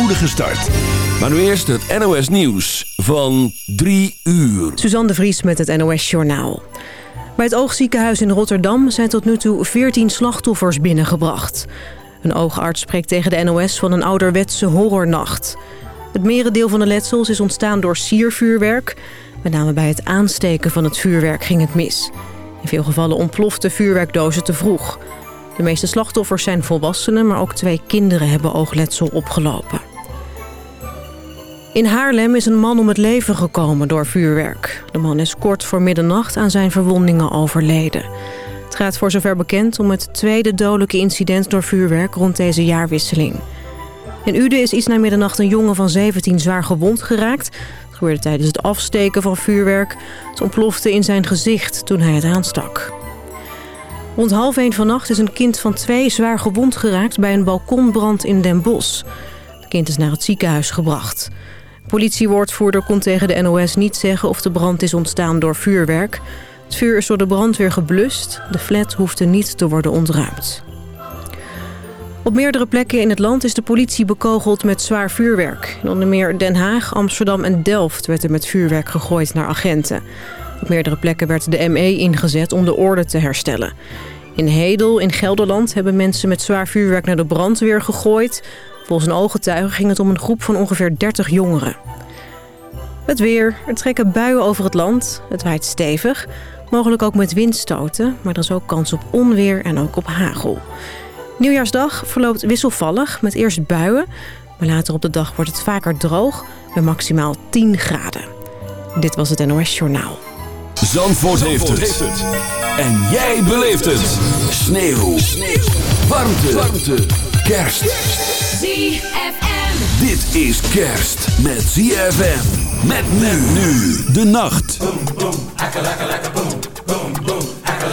spoedige start. Maar nu eerst het NOS Nieuws van 3 uur. Suzanne de Vries met het NOS Journaal. Bij het oogziekenhuis in Rotterdam zijn tot nu toe 14 slachtoffers binnengebracht. Een oogarts spreekt tegen de NOS van een ouderwetse horrornacht. Het merendeel van de letsels is ontstaan door siervuurwerk. Met name bij het aansteken van het vuurwerk ging het mis. In veel gevallen ontplofte vuurwerkdozen te vroeg. De meeste slachtoffers zijn volwassenen, maar ook twee kinderen hebben oogletsel opgelopen. In Haarlem is een man om het leven gekomen door vuurwerk. De man is kort voor middernacht aan zijn verwondingen overleden. Het gaat voor zover bekend om het tweede dodelijke incident door vuurwerk rond deze jaarwisseling. In Ude is iets na middernacht een jongen van 17 zwaar gewond geraakt. Het gebeurde tijdens het afsteken van vuurwerk. Het ontplofte in zijn gezicht toen hij het aanstak. Rond half één vannacht is een kind van twee zwaar gewond geraakt bij een balkonbrand in Den Bosch. Het kind is naar het ziekenhuis gebracht. Politiewoordvoerder kon tegen de NOS niet zeggen of de brand is ontstaan door vuurwerk. Het vuur is door de brandweer geblust. De flat hoefde niet te worden ontruimd. Op meerdere plekken in het land is de politie bekogeld met zwaar vuurwerk. In onder meer Den Haag, Amsterdam en Delft werd er met vuurwerk gegooid naar agenten. Op meerdere plekken werd de ME ingezet om de orde te herstellen. In Hedel, in Gelderland, hebben mensen met zwaar vuurwerk naar de brandweer gegooid. Volgens een ooggetuige ging het om een groep van ongeveer 30 jongeren. Het weer. Er trekken buien over het land. Het waait stevig. Mogelijk ook met windstoten. Maar er is ook kans op onweer en ook op hagel. Nieuwjaarsdag verloopt wisselvallig met eerst buien. Maar later op de dag wordt het vaker droog bij maximaal 10 graden. Dit was het NOS Journaal. Zandvoort, heeft, het. En jij beleeft het. Sneeuw. Sneeuw. Warmte. Warmte. Kerst. ZFM. Dit is kerst met ZFM. Met men nu de nacht. boom, boom, akka laka laka boom, boom, boom, akka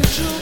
soft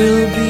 will be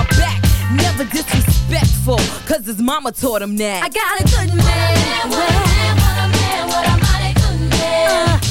Never disrespectful, cause his mama taught him that. I got a good man. What a man, what a man, what a mighty good man. a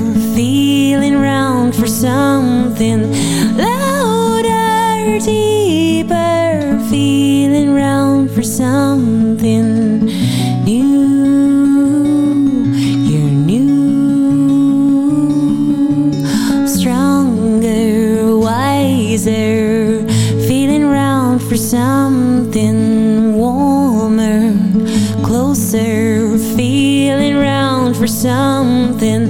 something warmer, closer, feeling round for something